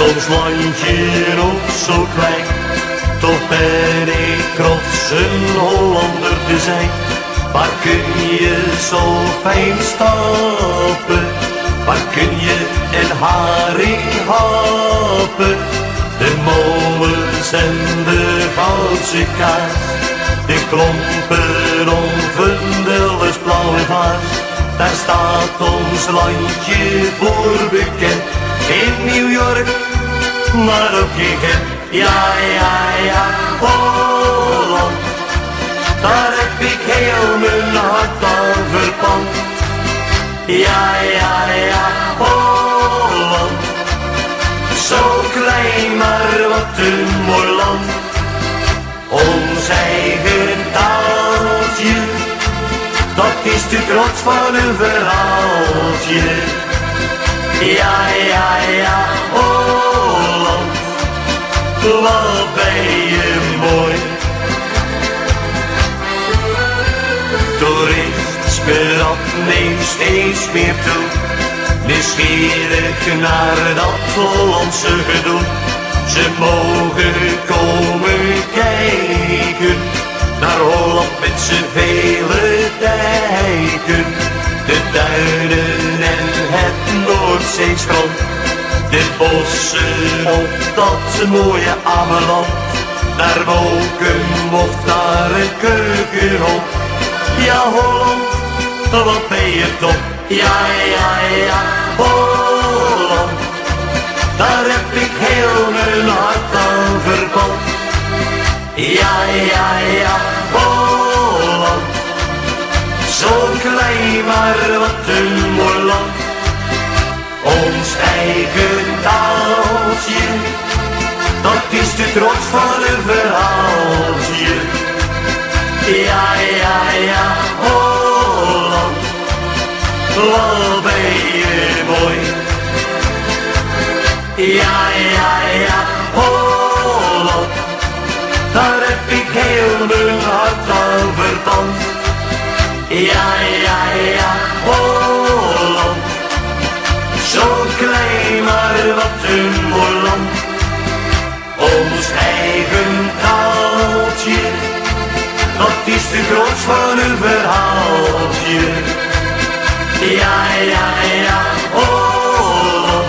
ons landje nog zo klein. Toch ben ik trots een Hollander te zijn. Waar kun je zo fijn stappen? Waar kun je een haring happen? De molens en de goudse kaas. De klompen om de blauwe vaas. Daar staat ons landje voor bekend. In New York, maar ook in Gent. Ja, ja, ja, Holland. Daar heb ik heel mijn hart aan verpand. Ja, ja, ja, Holland. Zo klein, maar wat een mooi land. Ons eigen taaltje, dat is de trots van een verhaaltje. Ja, ja, ja, Holland, wat ben je mooi. Toeristenspel neemt steeds meer toe. Nieuwsgierig naar dat Hollandse gedoe. Ze mogen komen kijken De bossen op dat mooie Ameland. Naar Woken of naar een keukenhof. Ja, Holland, wat ben je toch? Ja, ja, ja, Holland. Daar heb ik heel mijn hart aan verpand. Ja, ja, ja, eigen taaltje, dat is de trots van een verhaaltje. Ja, ja, ja, Holland, wat ben je mooi. Ja, ja, ja, Holland, daar heb ik heel mijn hart aan verpand. Ja, Het is te groot voor een verhaaltje. Ja, ja, ja, oh,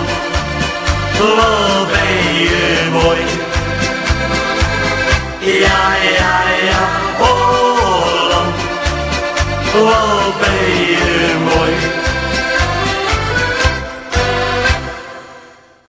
oh, oh. ben je mooi. Ja, ja, ja, oh, oh, oh ben je